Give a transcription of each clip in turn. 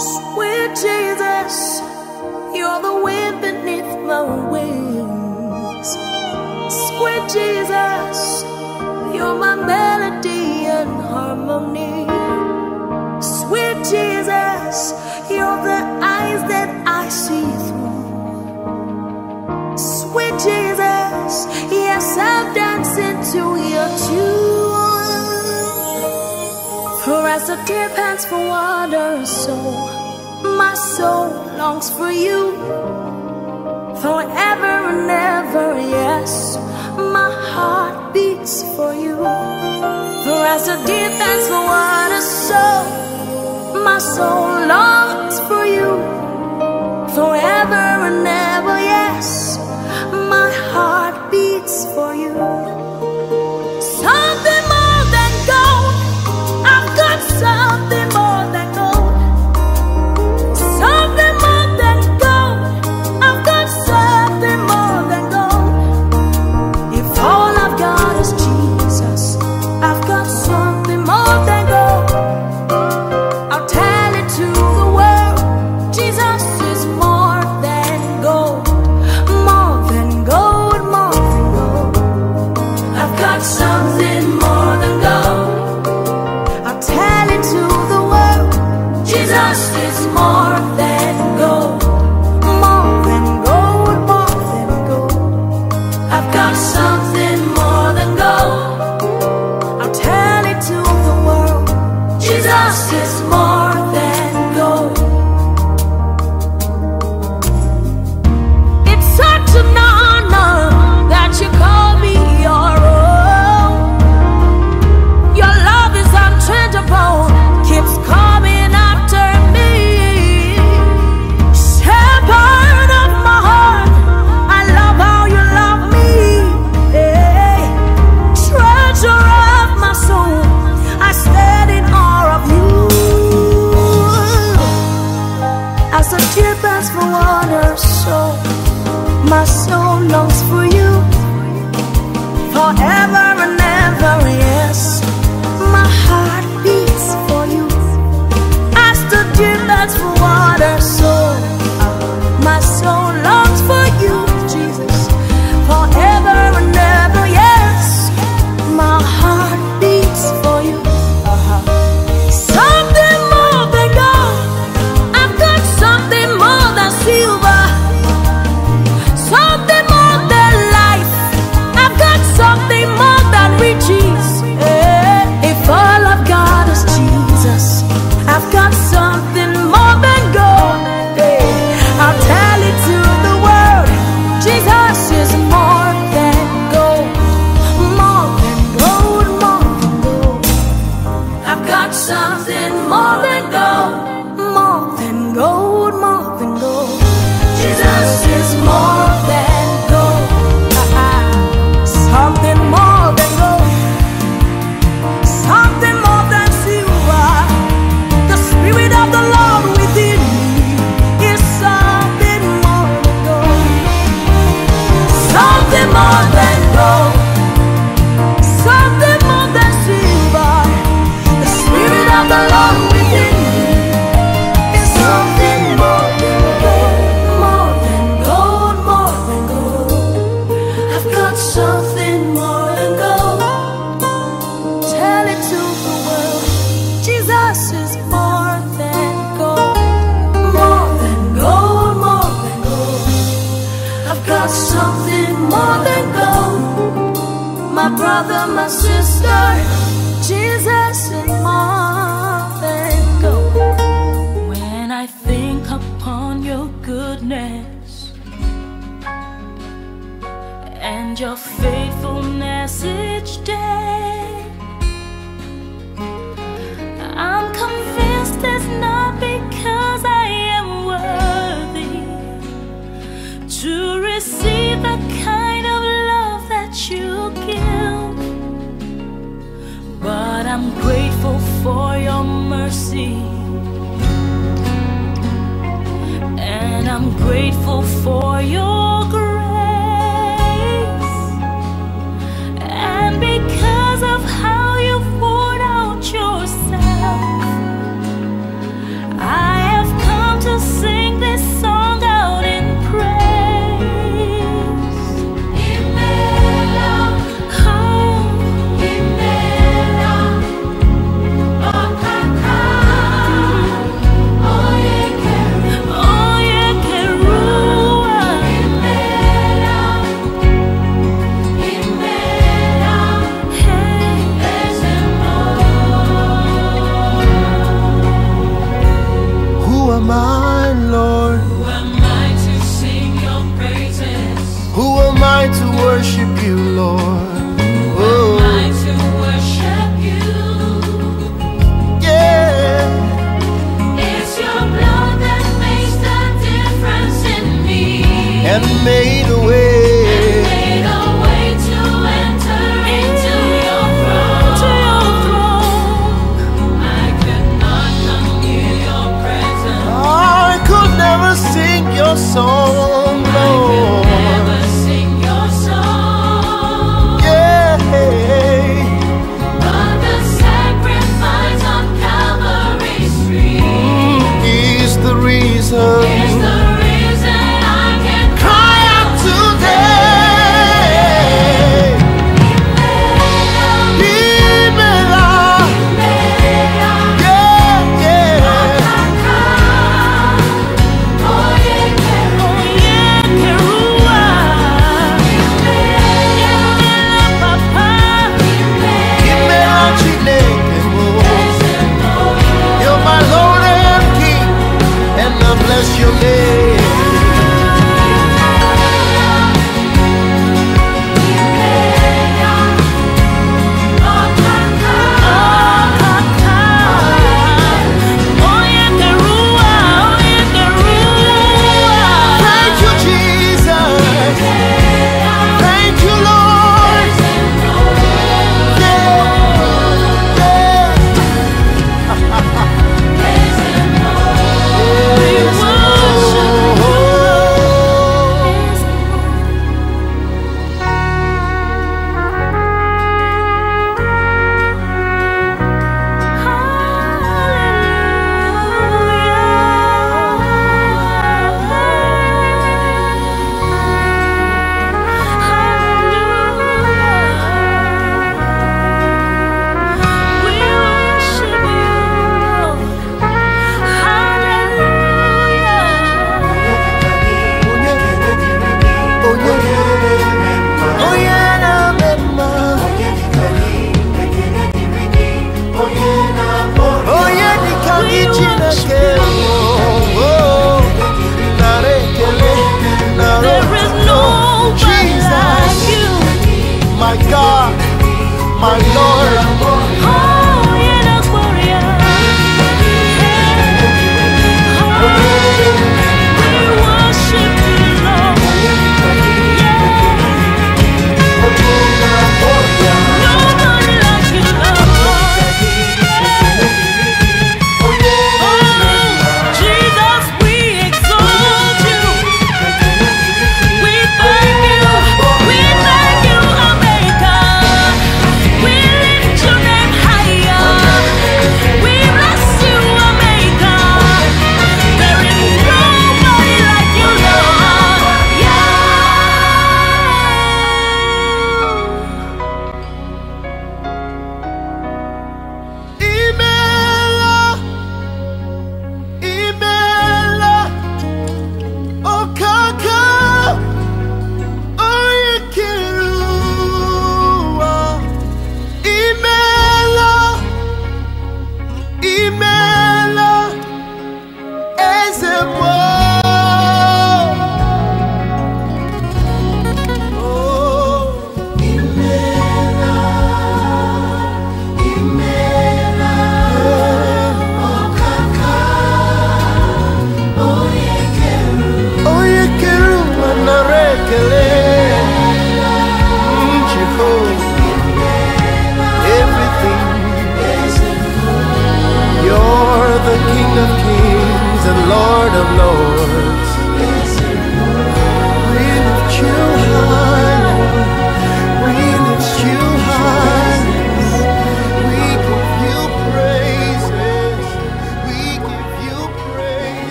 Sweet Jesus, you're the wind beneath my wings. Sweet Jesus, you're my melody and harmony. Sweet Jesus, you're the eyes that I see through. Sweet Jesus, yes, I'm dancing into your tune as a deer pants for water, so my soul longs for you forever and ever. Yes, my heart beats for you. For as a deer pants for water, so my soul longs for you forever and ever. Yes, my heart beats for you.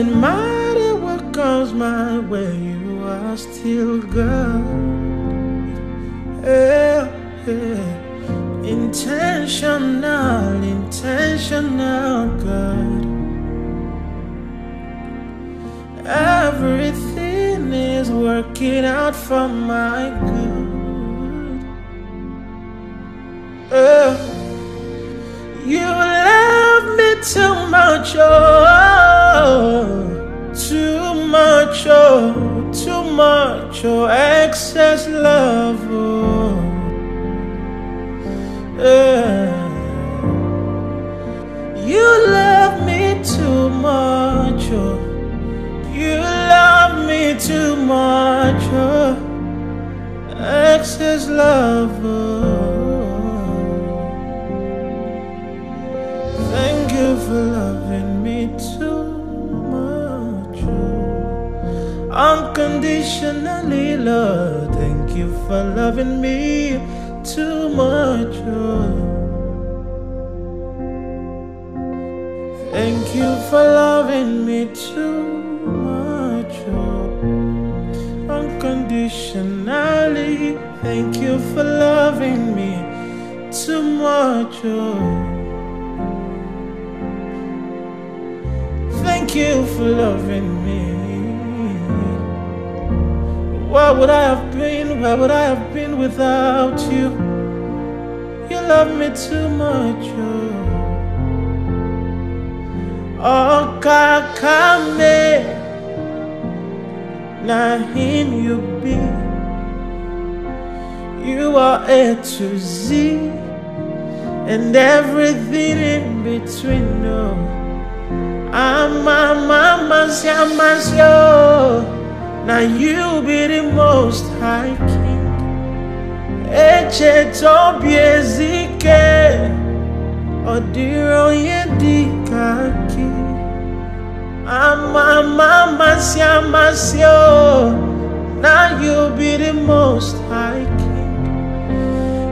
Comes my Love, oh. Thank you for loving me too much. Unconditionally, Lord. Thank you for loving me too much. Thank you for loving thank you for loving me too much, oh. Thank you for loving me. Where would I have been? Where would I have been without you? You love me too much, oh. Okakame, na him you be. You are A to Z, and everything in between. Oh. No, I'm a mama, yo. Oh. Now you be the most high king. Eche tobi ezike. Ọdịrị onye dị ka gị ama ama amasị amasị o oh. na you be the most high king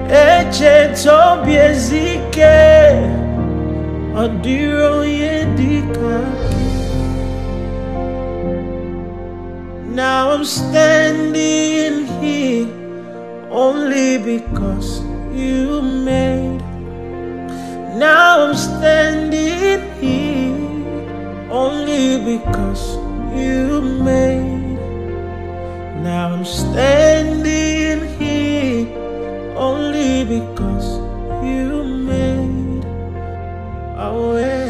echeta obi ezike ọ dịrị onye dị ka now I'm standing here only because you made now I'm standing here only because you made. Now I'm standing here only because you made a way.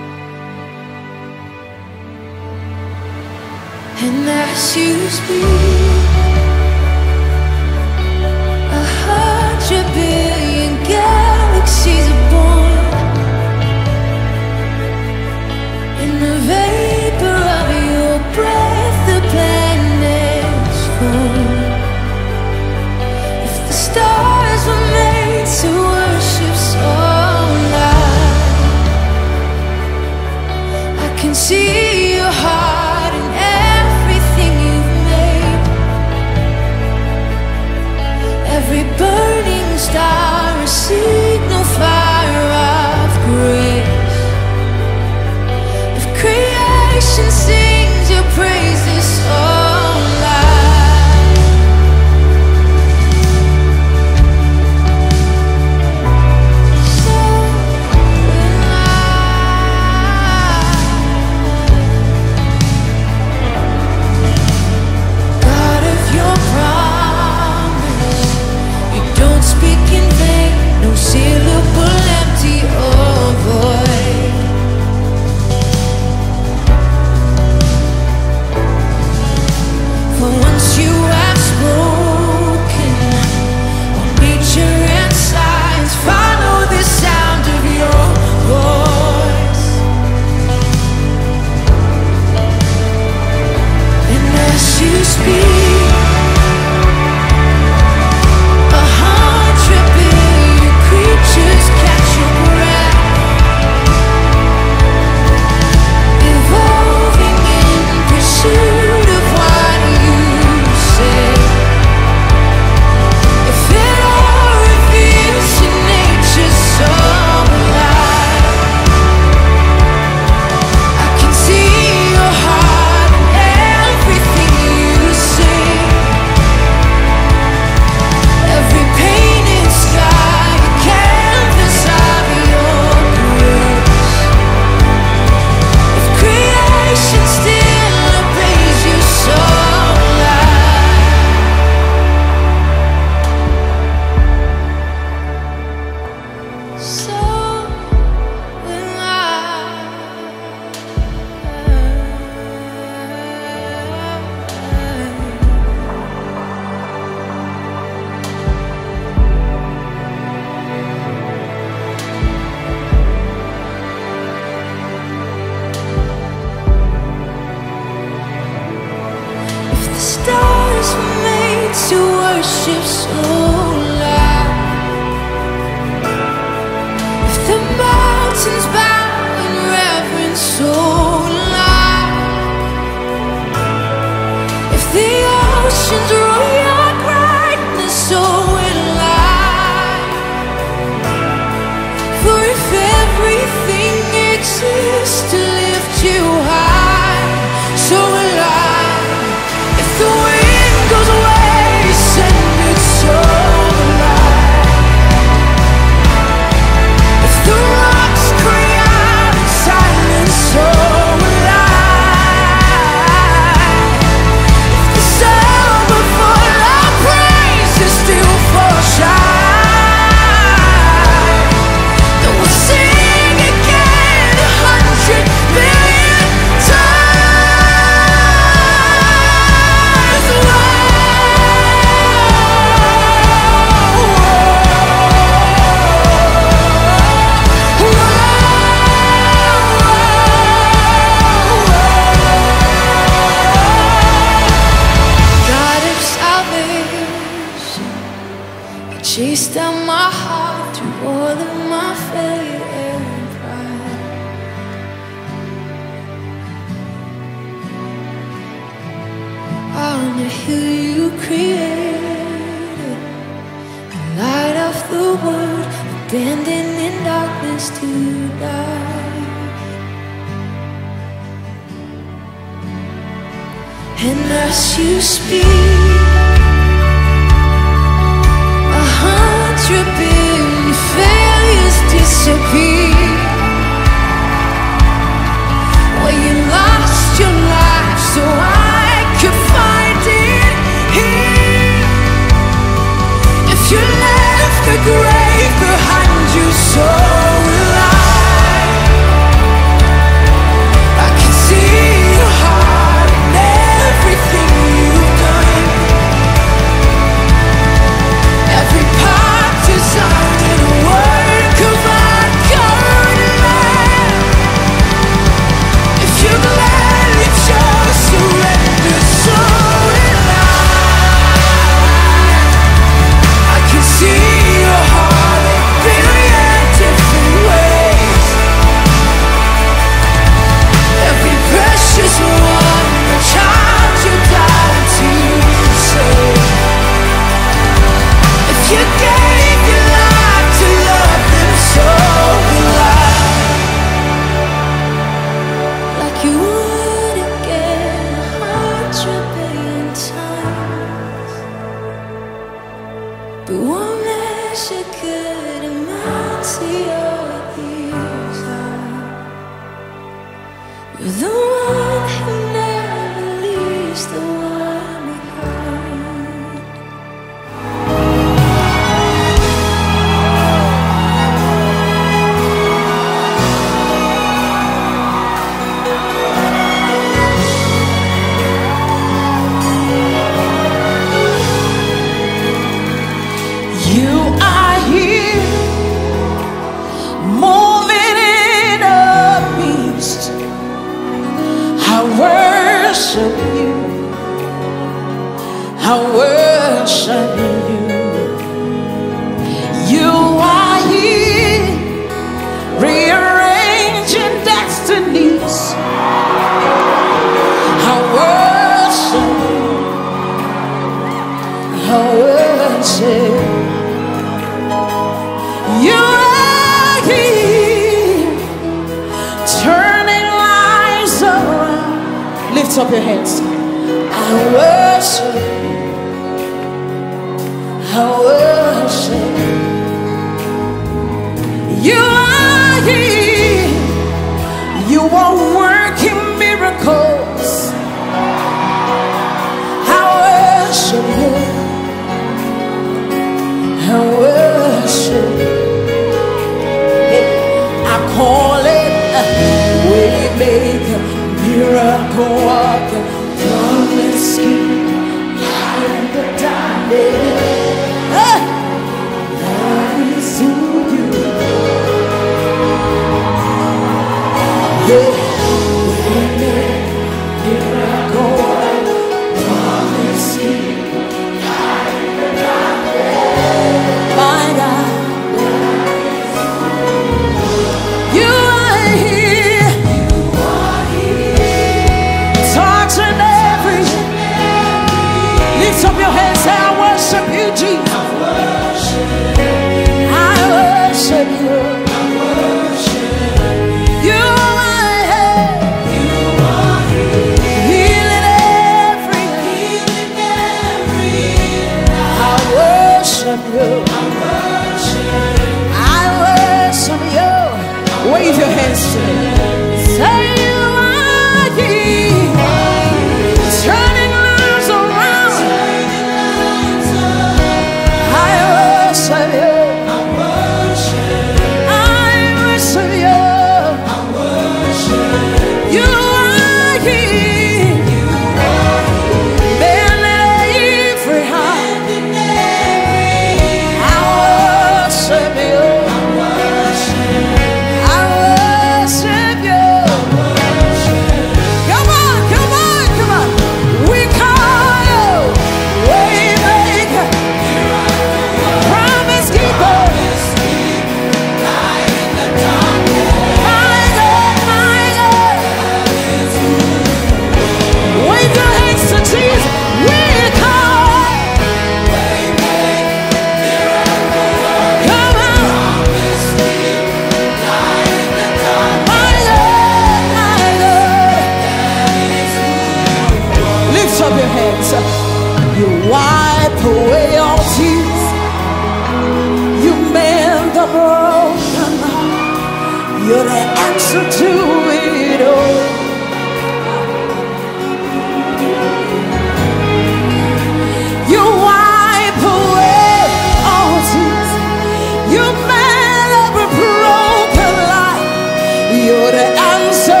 the answer.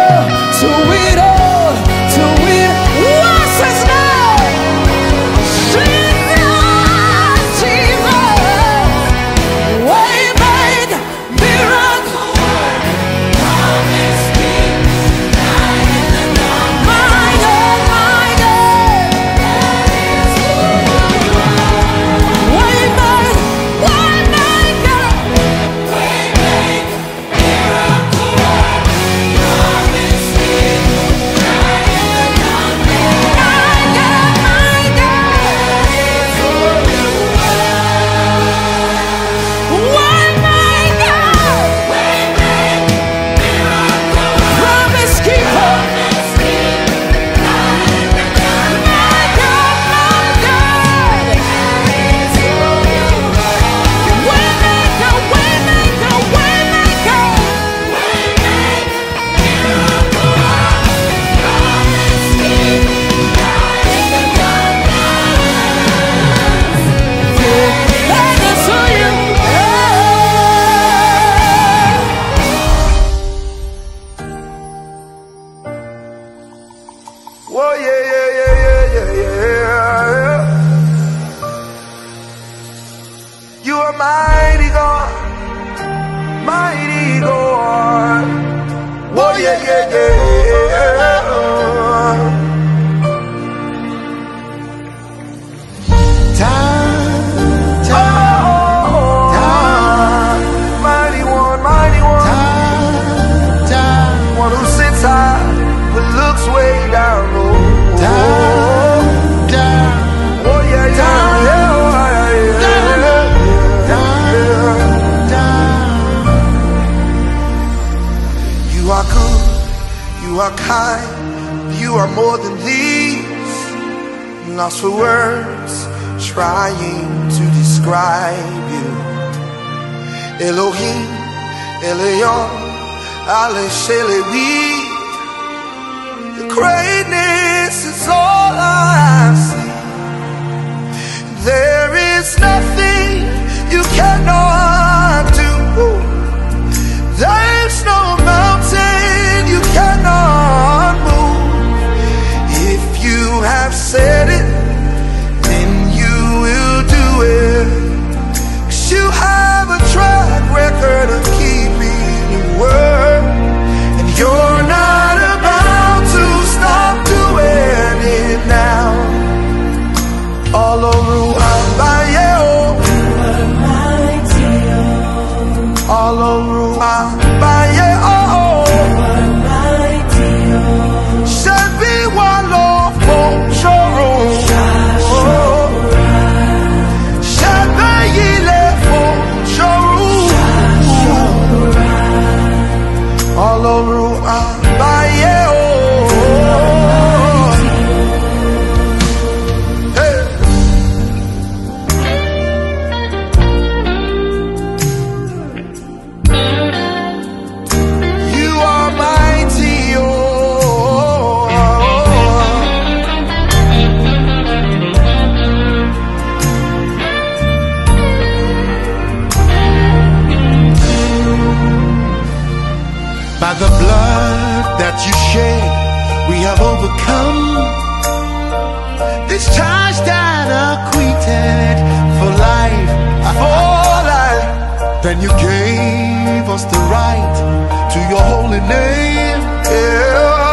overcome this charge that acquitted for life, for life. Then you gave us the right to your holy name. Yeah.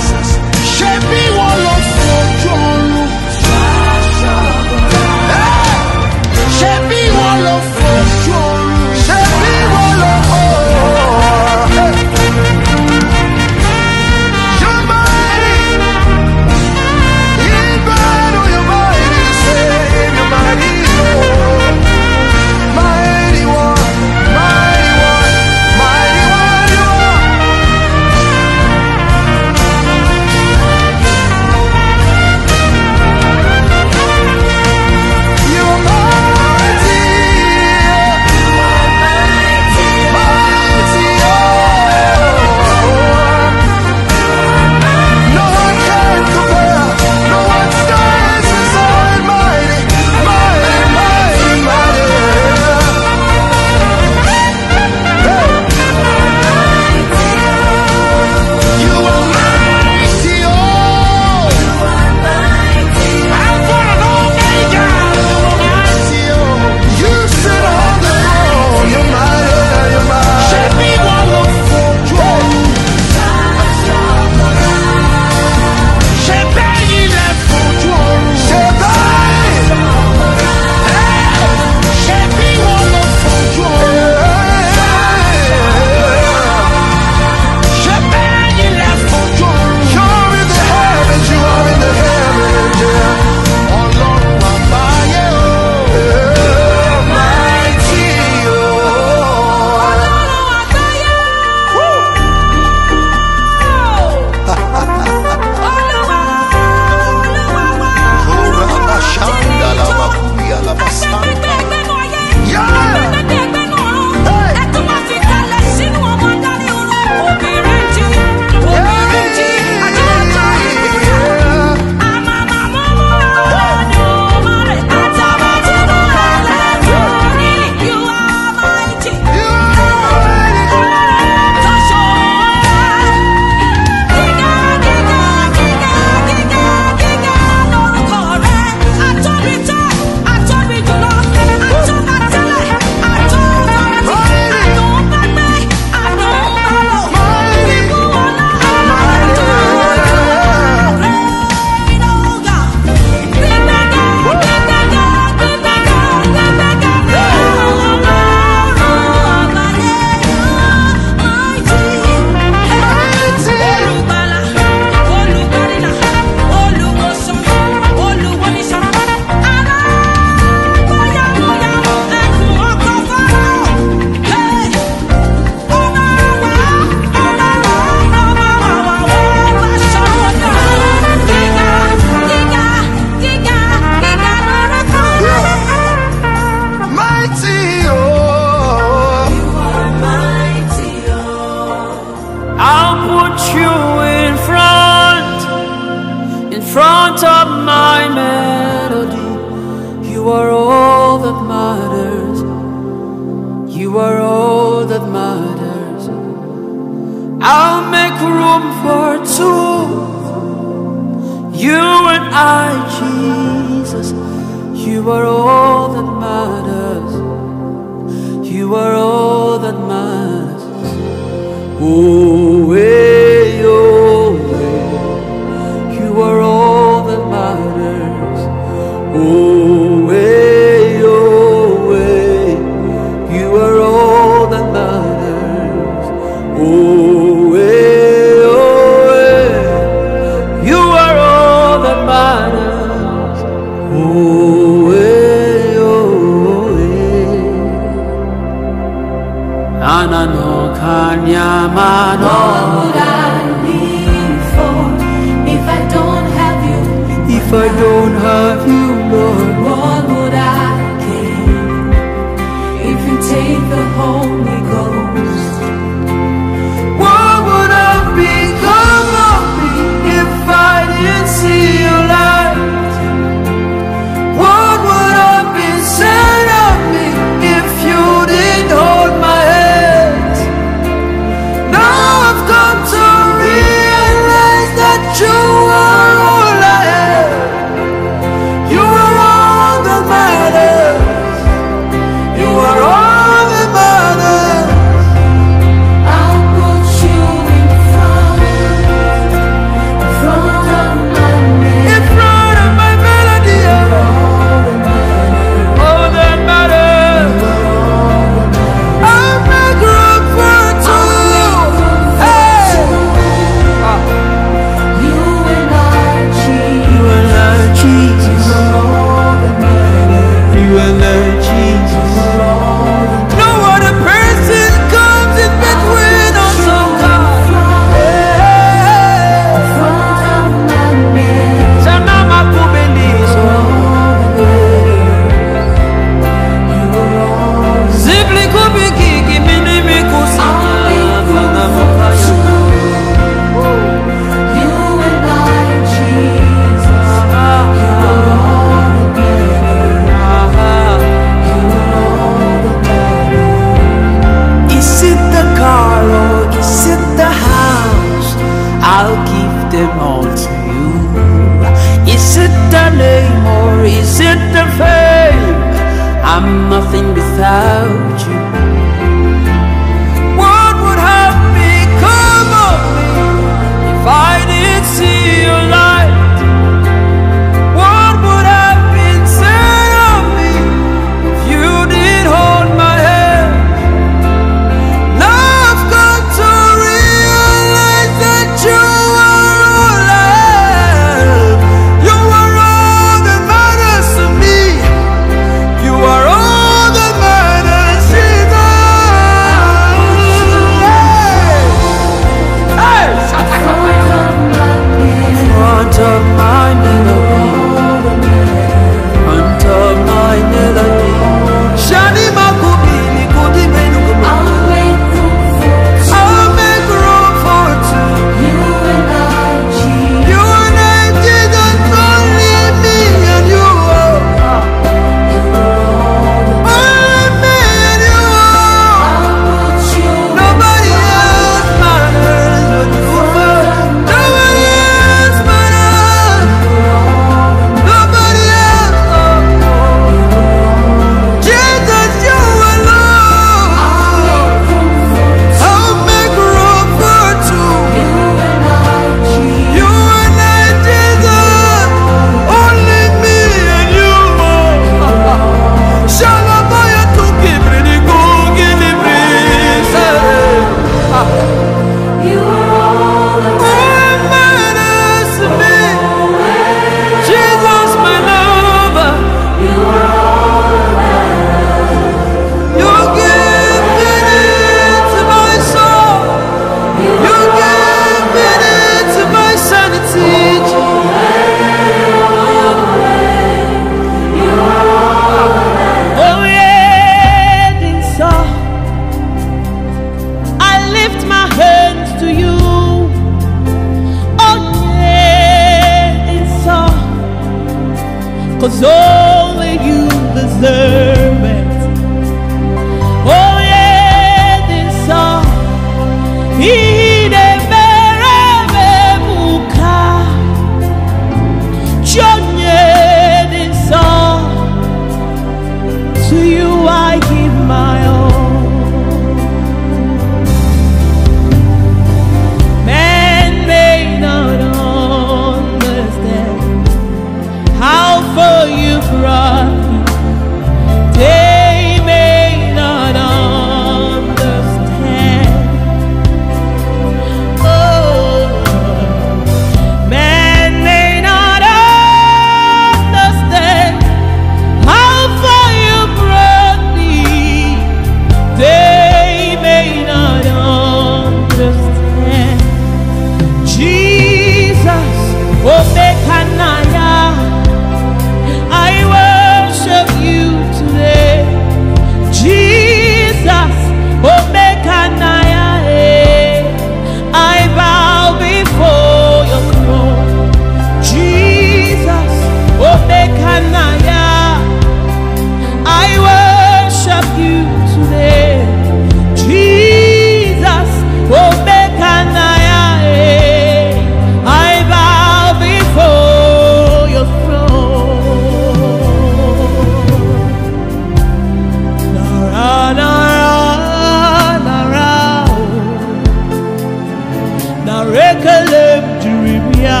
Diribia,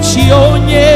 chionye dinso.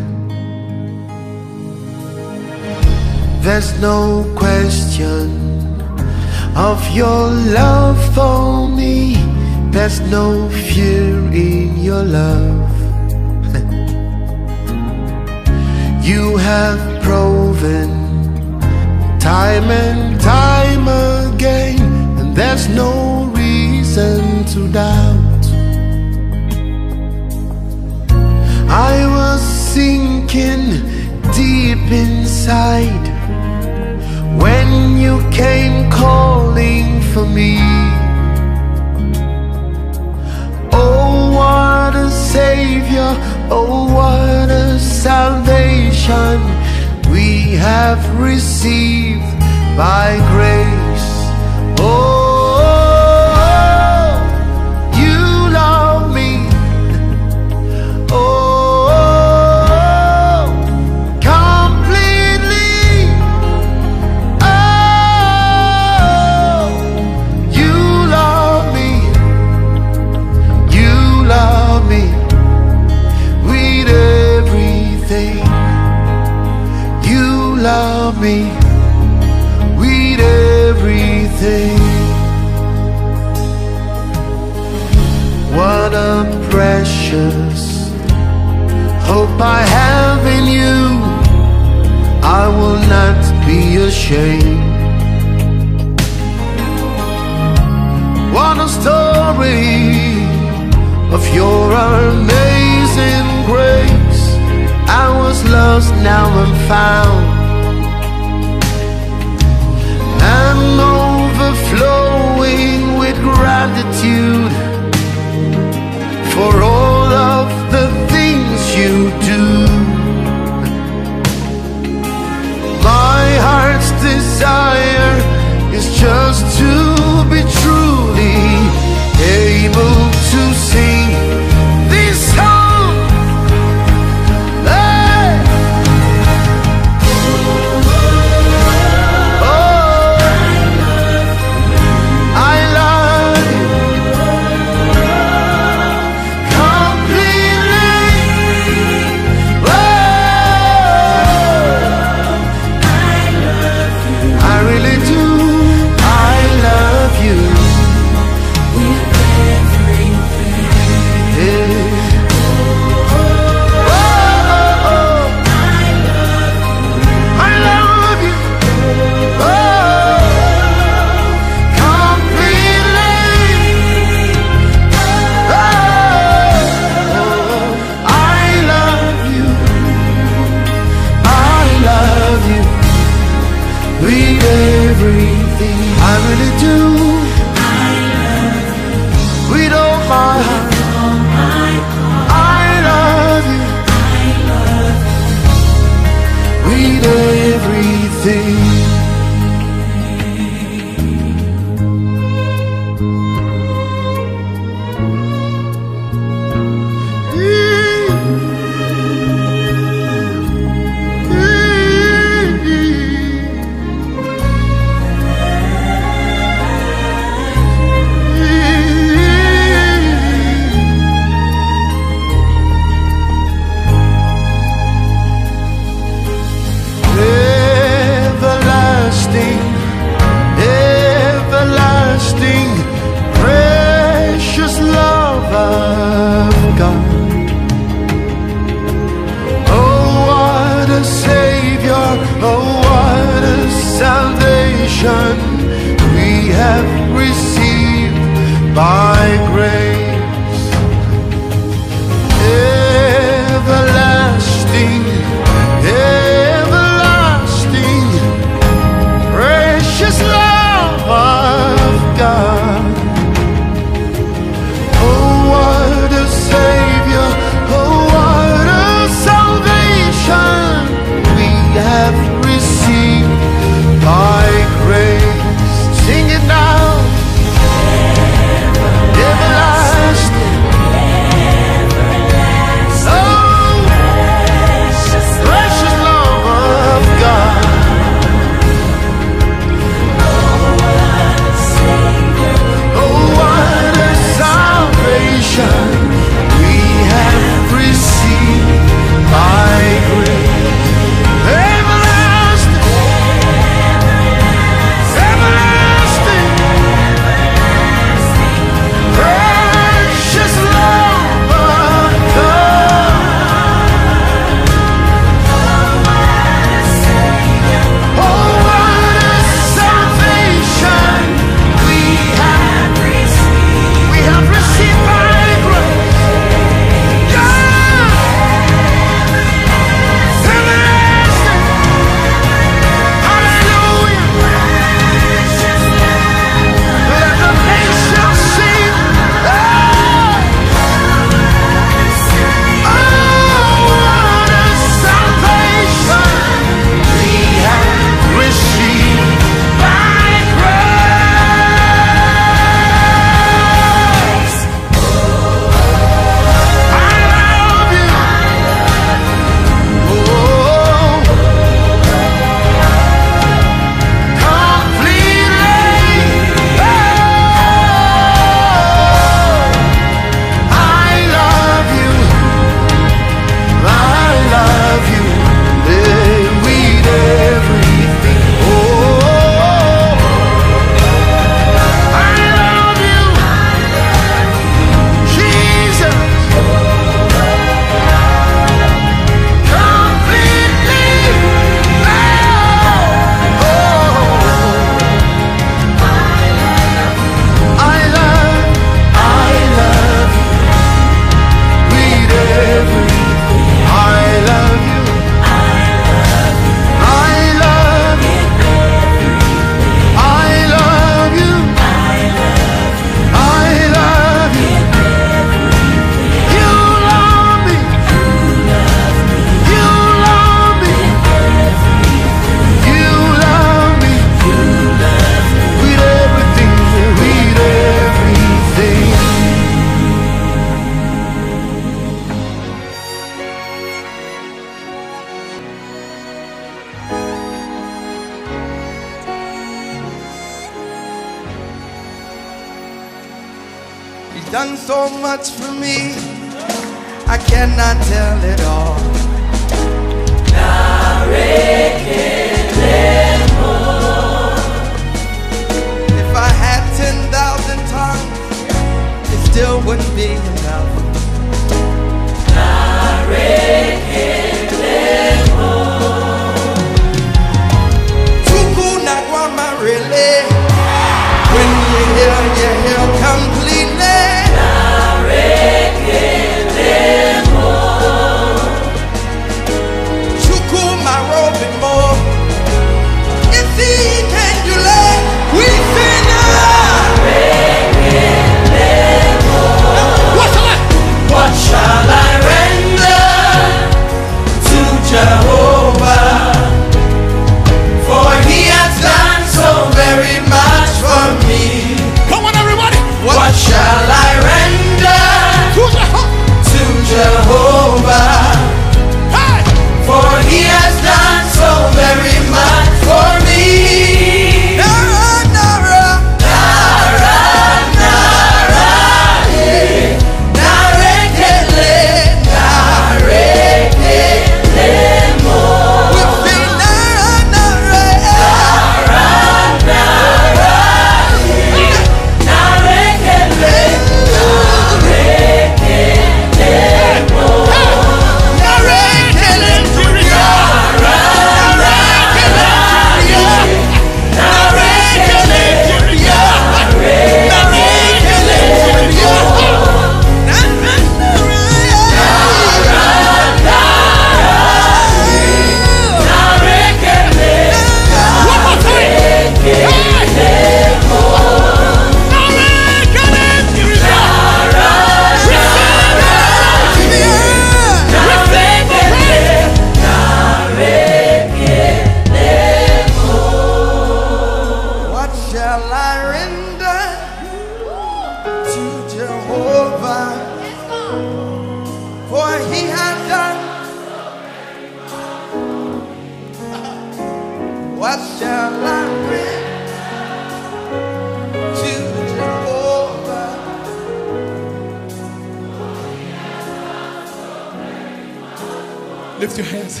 Lift your hands.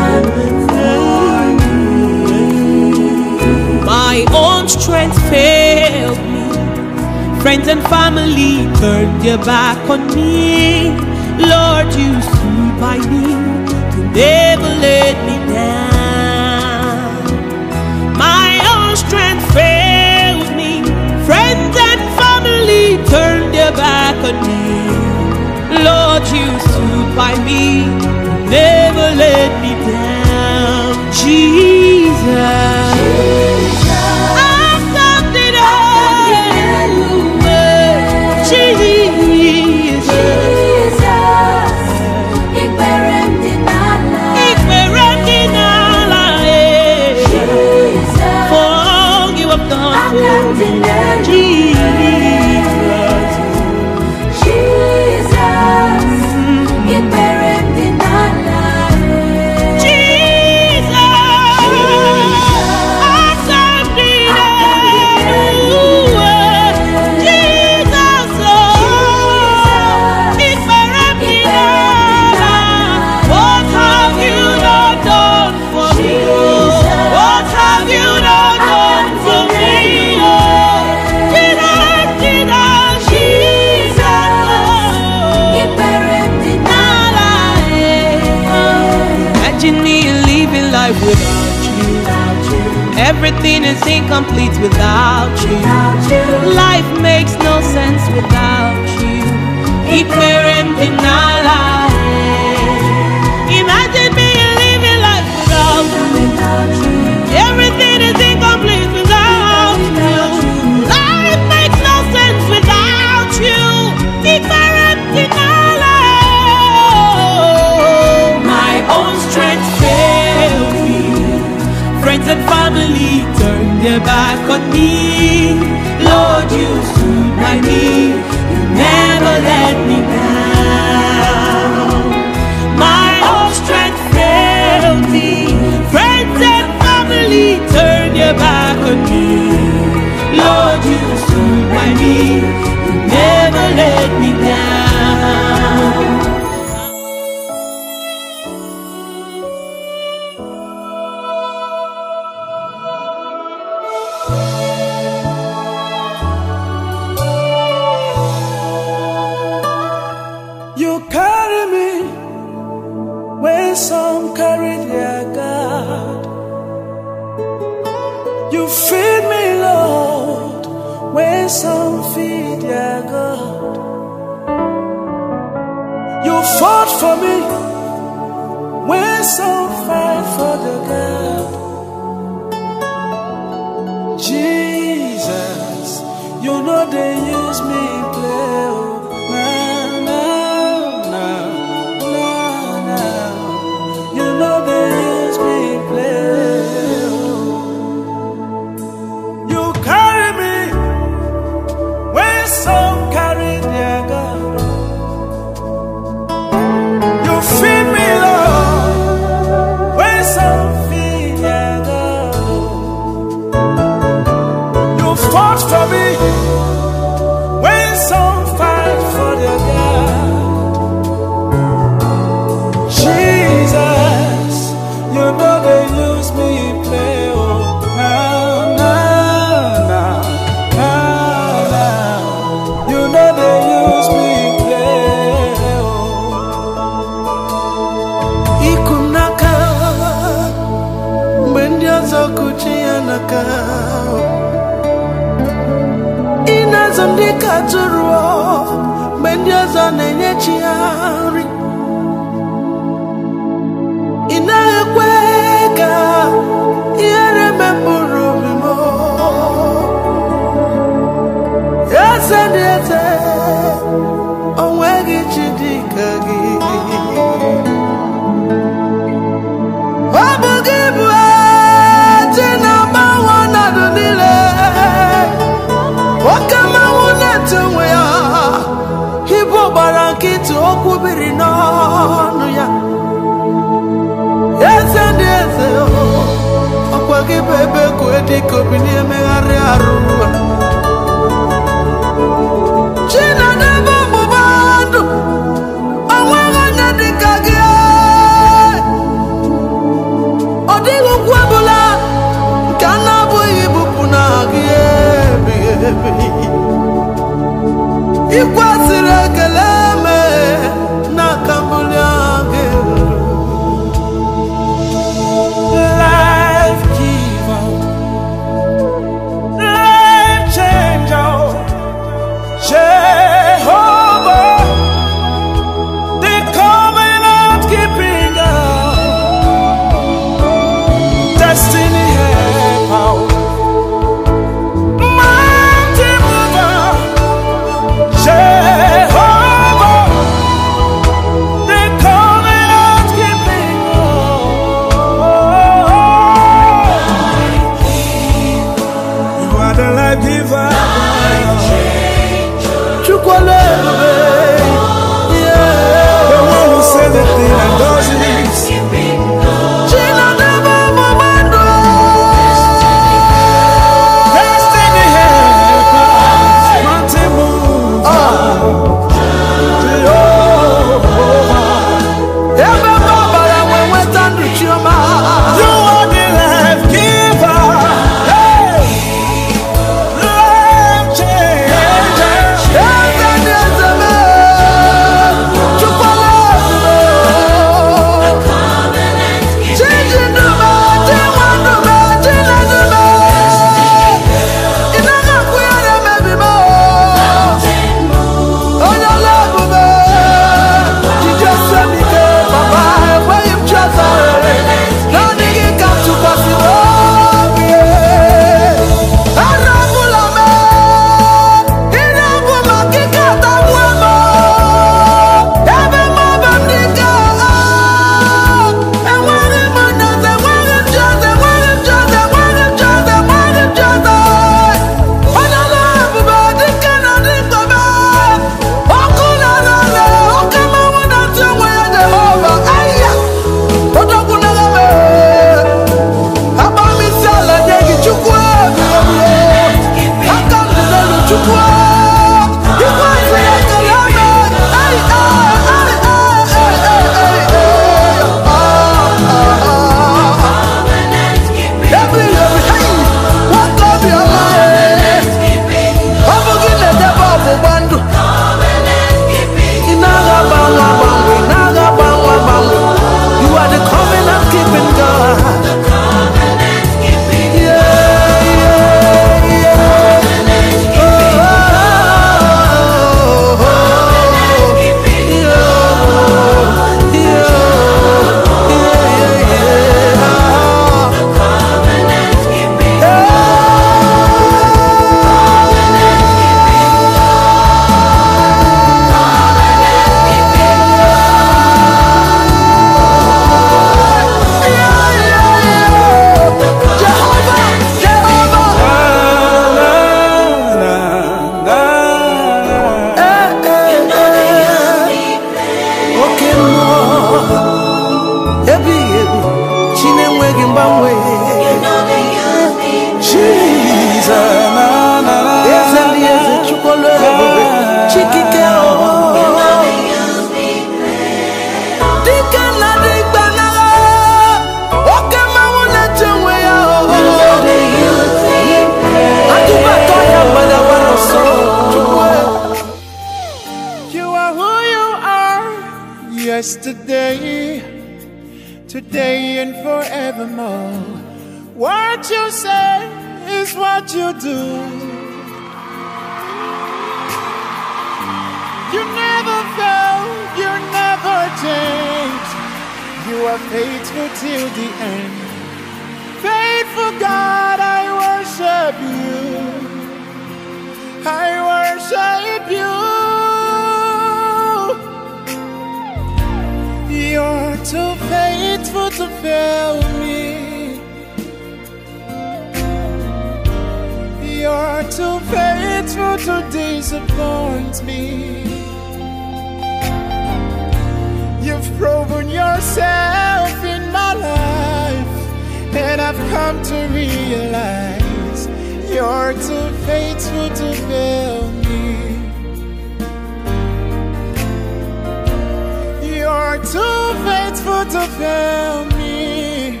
not fail me.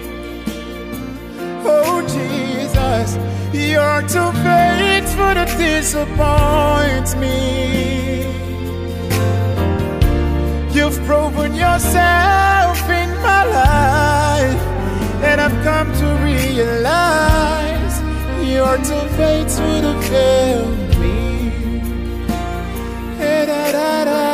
Oh Jesus, you're too faithful to disappoint me. You've proven yourself in my life, and I've come to realize you're too faithful to fail me. Hey, da, da, da.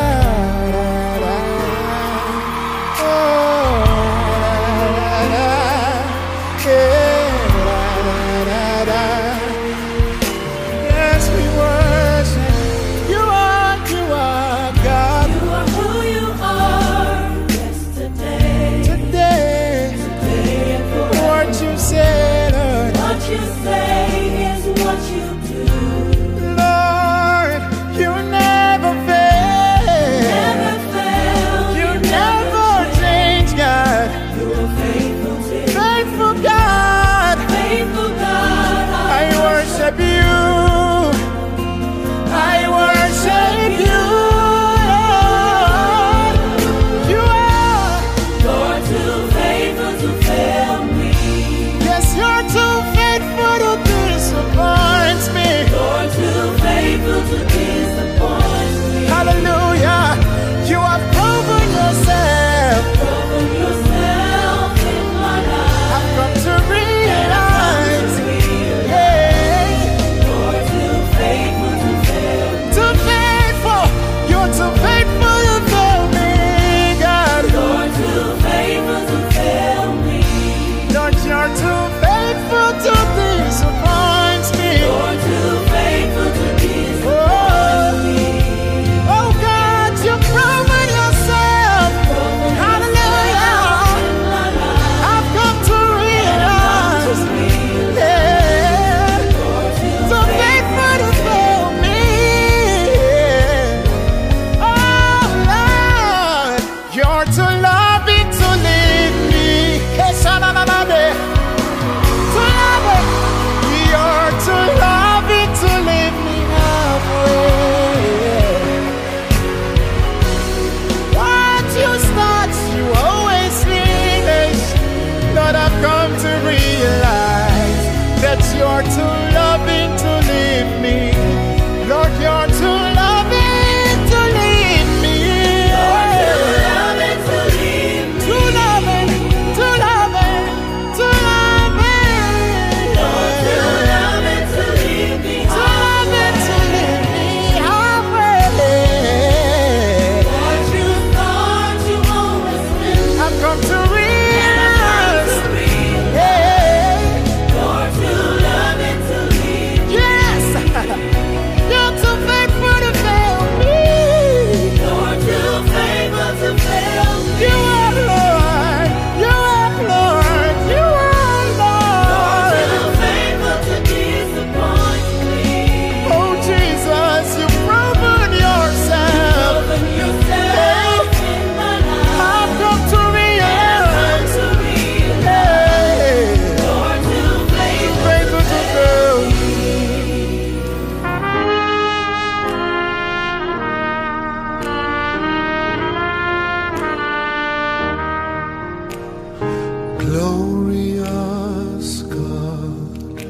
We ask God,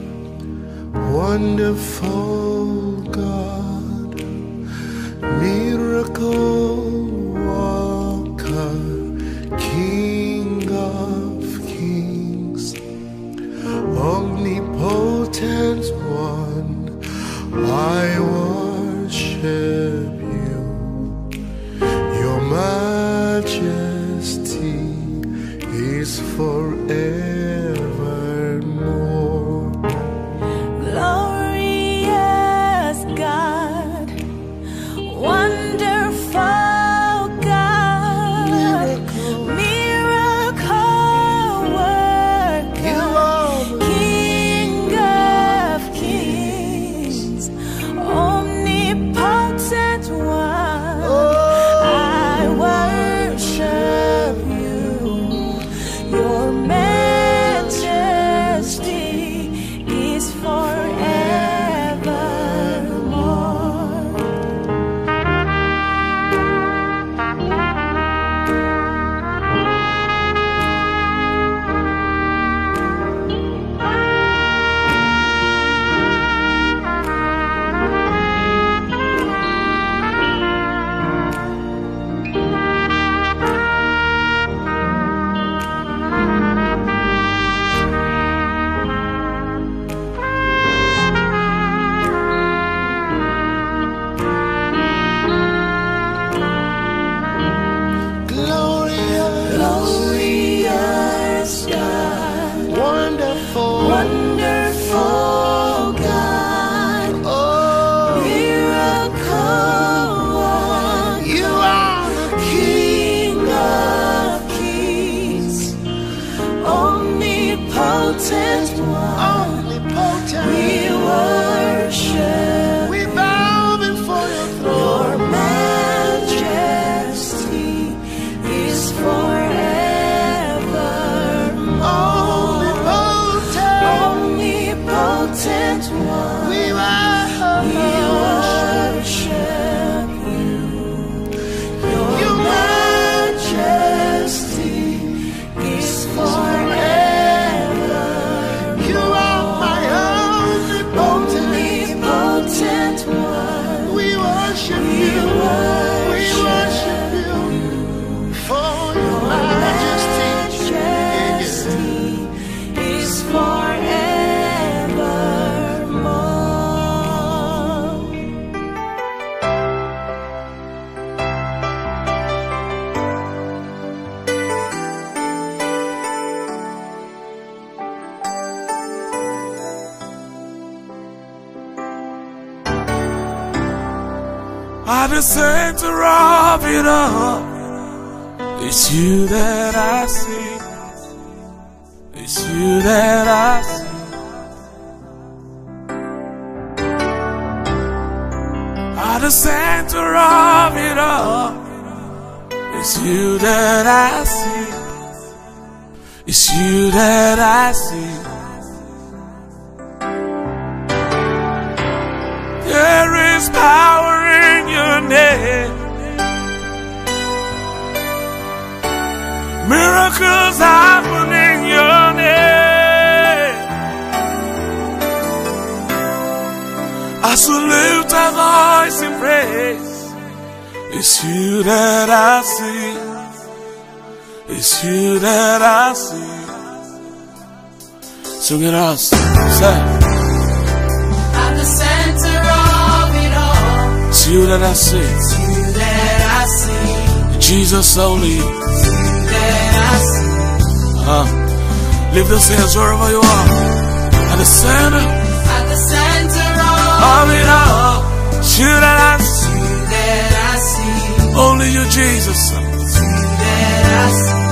wonderful God, miracle. As we lift our voice in praise, it's you that I see. It's you that I see. Sing it out. Say, At the center of it all, it's you that I see. It's you that I see, Jesus only. It's you that I see. Uh, lift those hands wherever you are. At the center At the center of it all. That I see. that I see, Only you, Jesus. you that I see.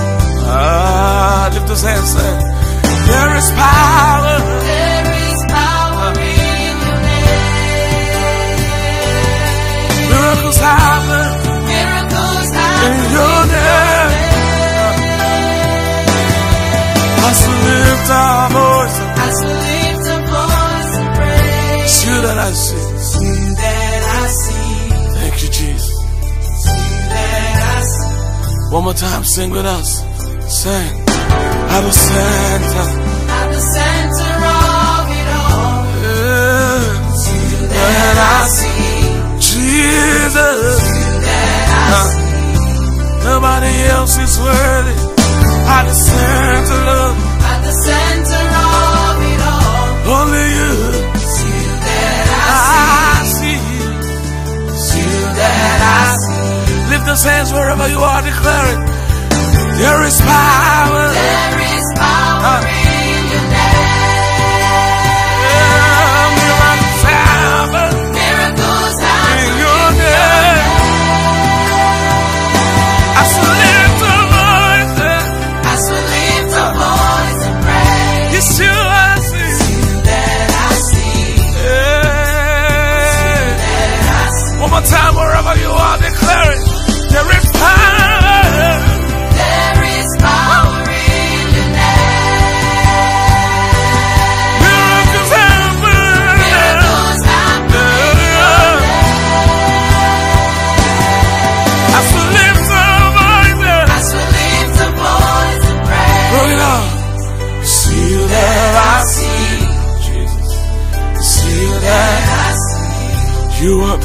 Ah, lift those hands. Say, there is power. There is power in your name. Miracles happen Miracles in your name. We lift our voice, that I see. That I see, Thank you, Jesus. that I see. One more time, sing with us. Sing. At the center. At the center of it all, Yeah. that I see, Jesus. that I Uh, Nobody else is worthy. At the center, Lord. At the center of Lift those hands wherever you are, declaring there is power. There is power Uh.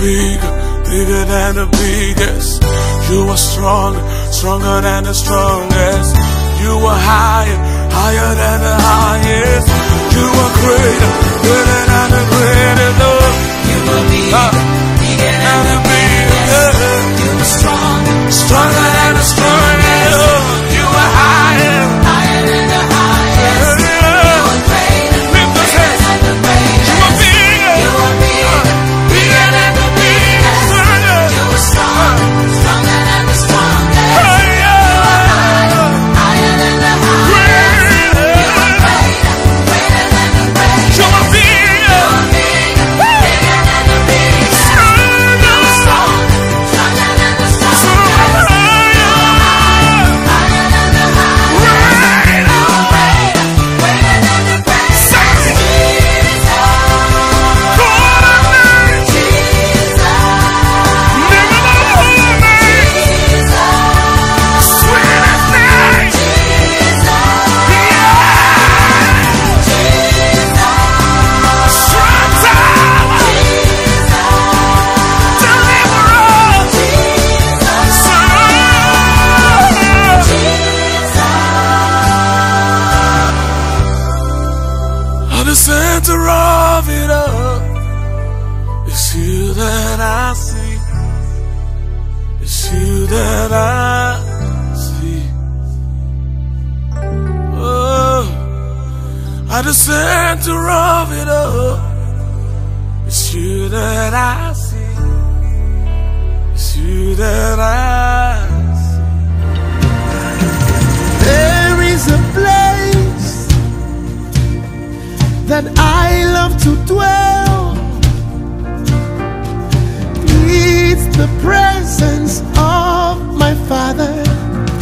You are big, bigger than the biggest. You are strong, stronger than the strongest. You are higher, higher than the highest. You are greater, greater than the greatest. Lord. You be Ah, bigger than the the biggest. You are strong, Stronger that There is a place that I love to dwell. It's the presence of my Father.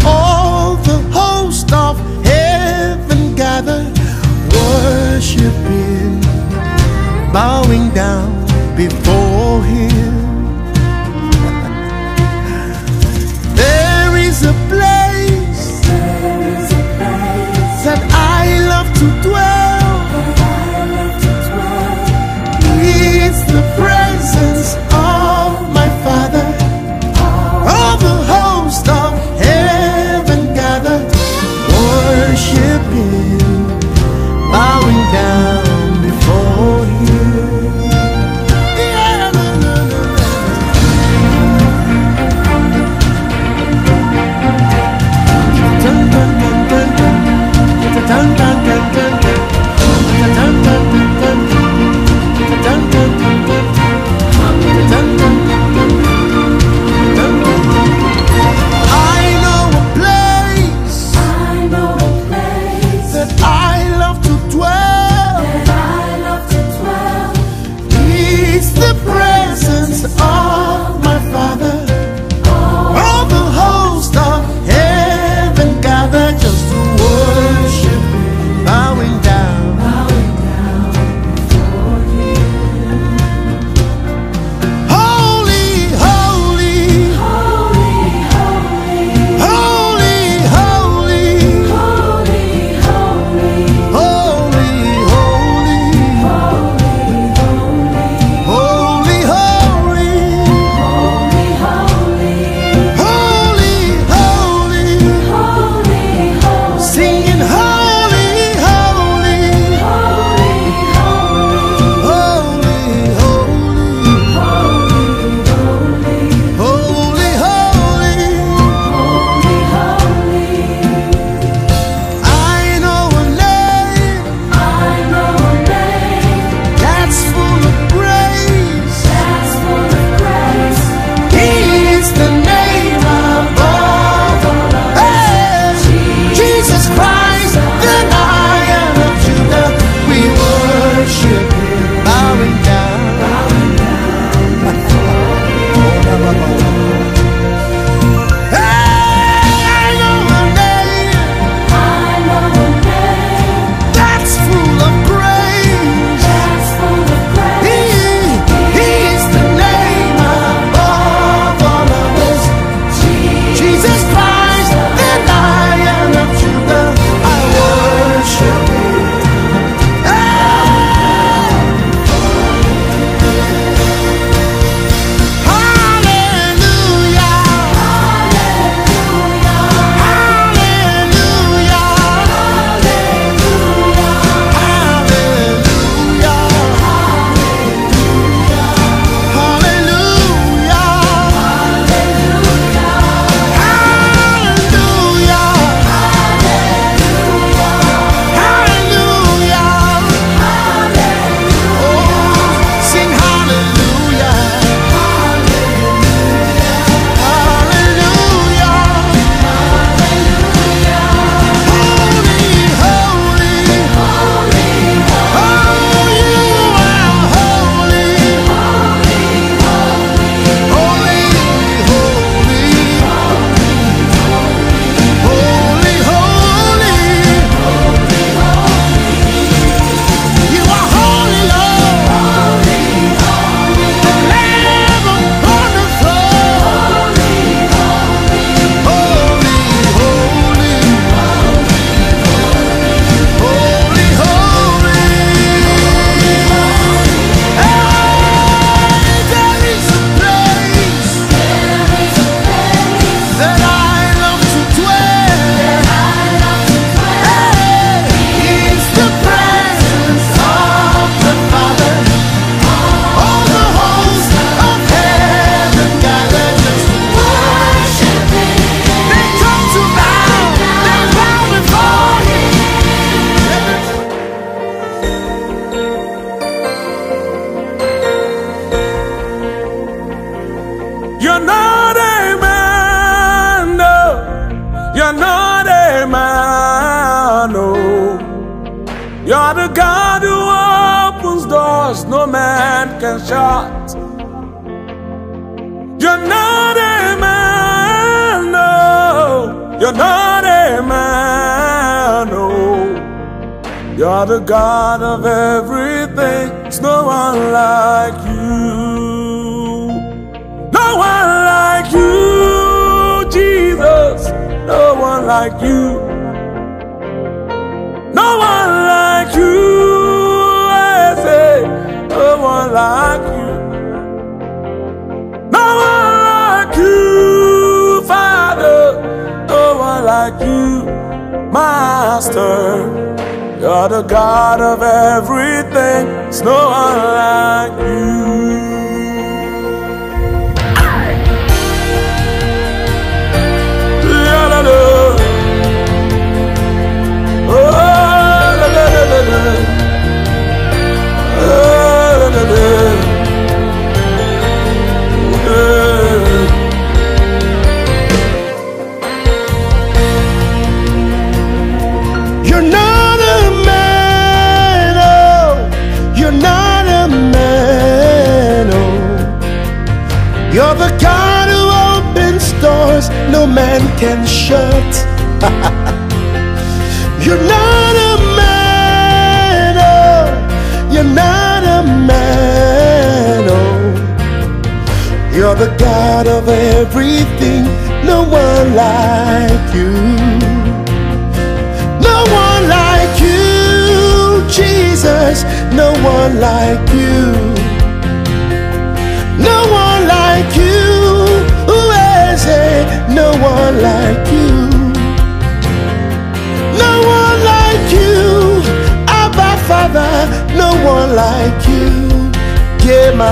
All the host of heaven gather, worshiping, bowing down before Him.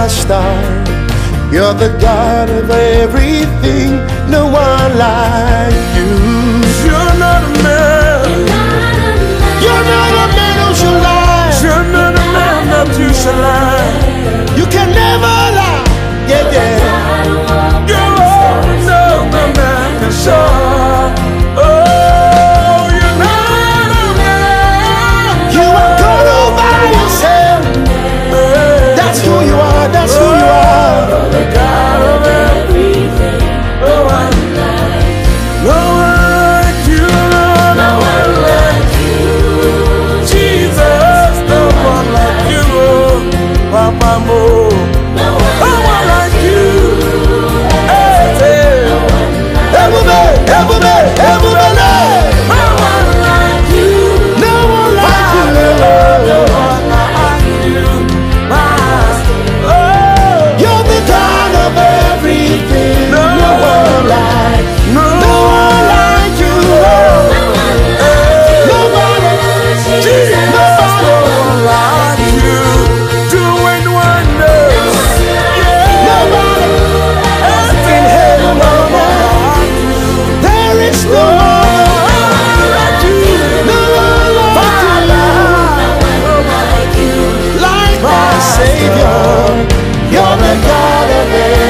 star. You're the God of everything, no one like you. You're not a man. You're not a man who shall lie. You're not a man that you lie. You can never lie.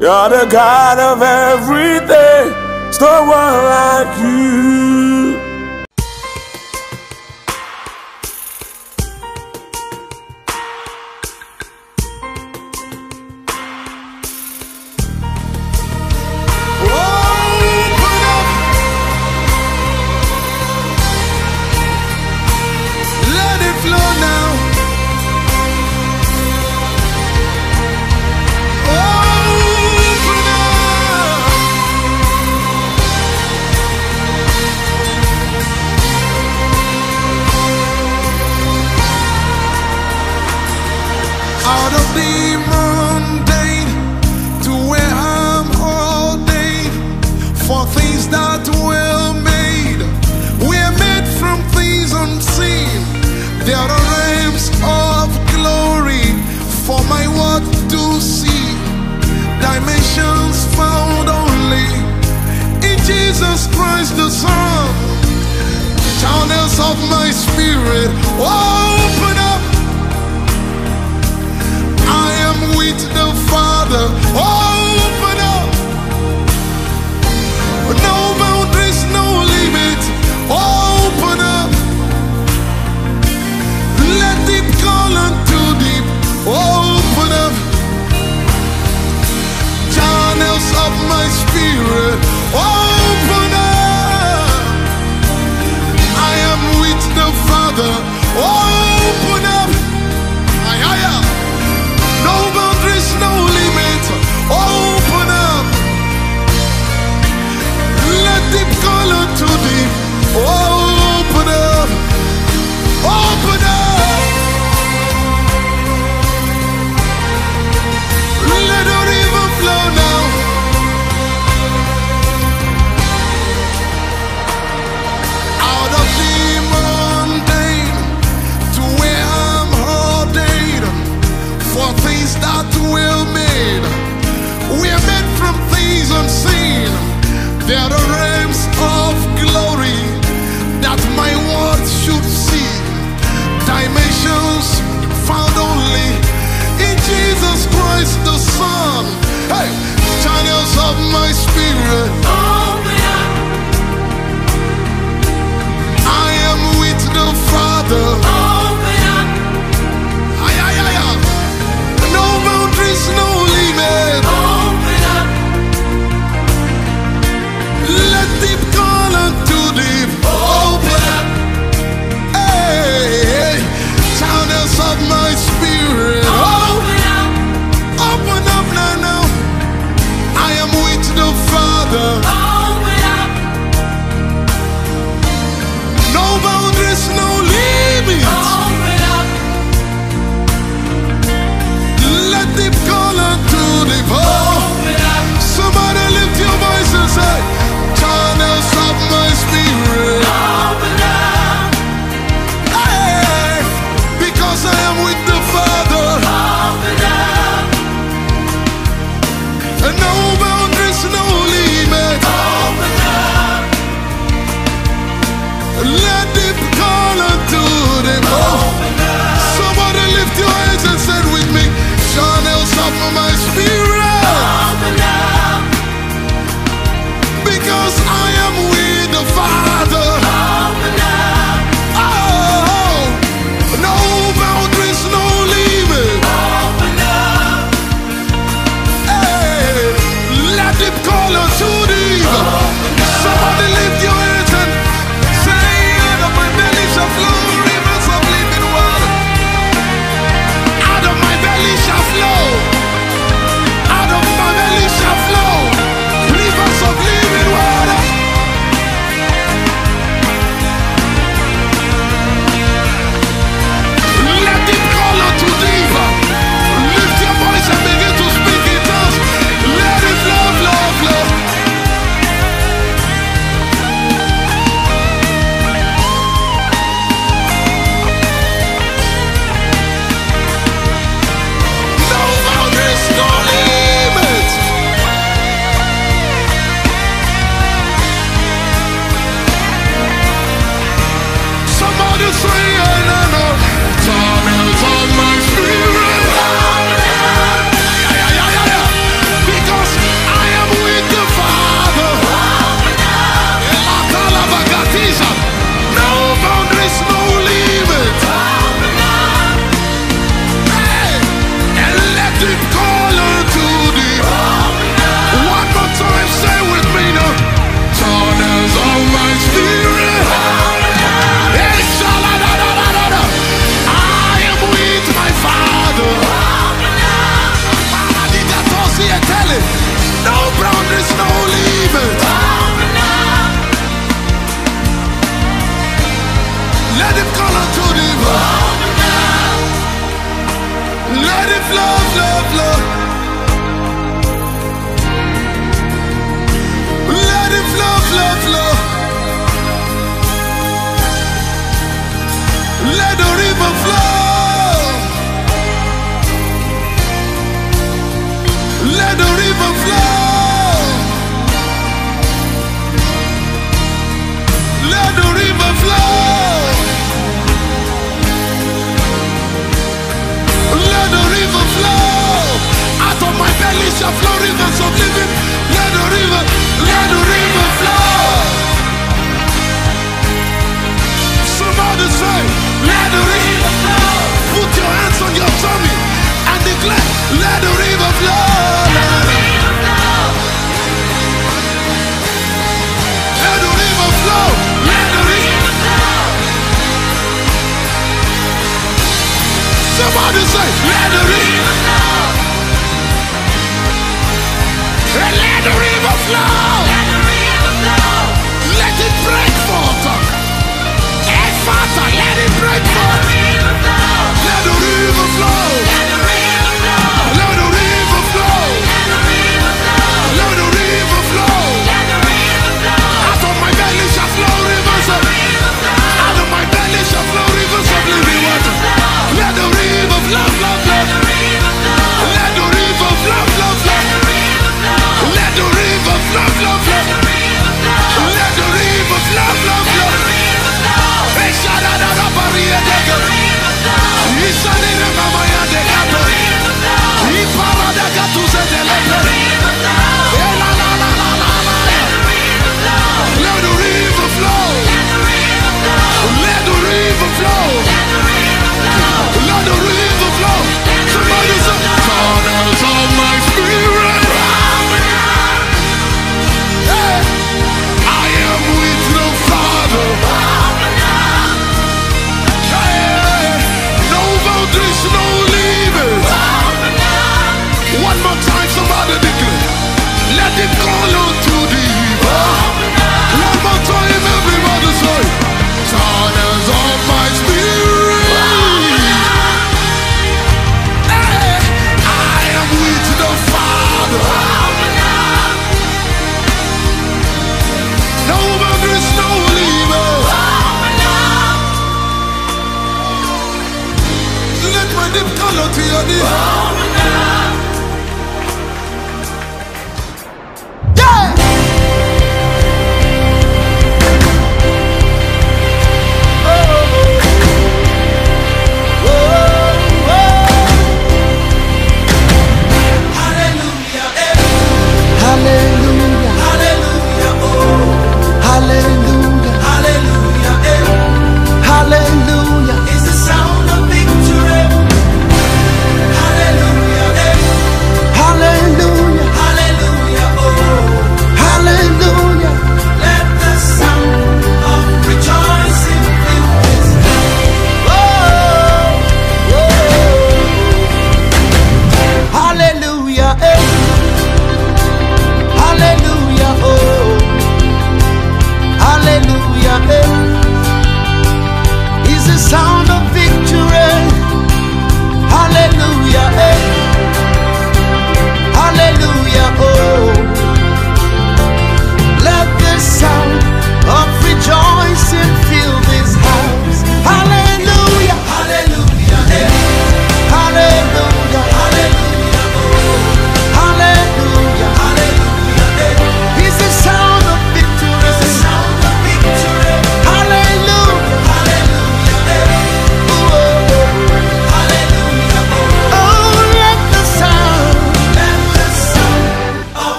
You're the God of everything. It's the one like you.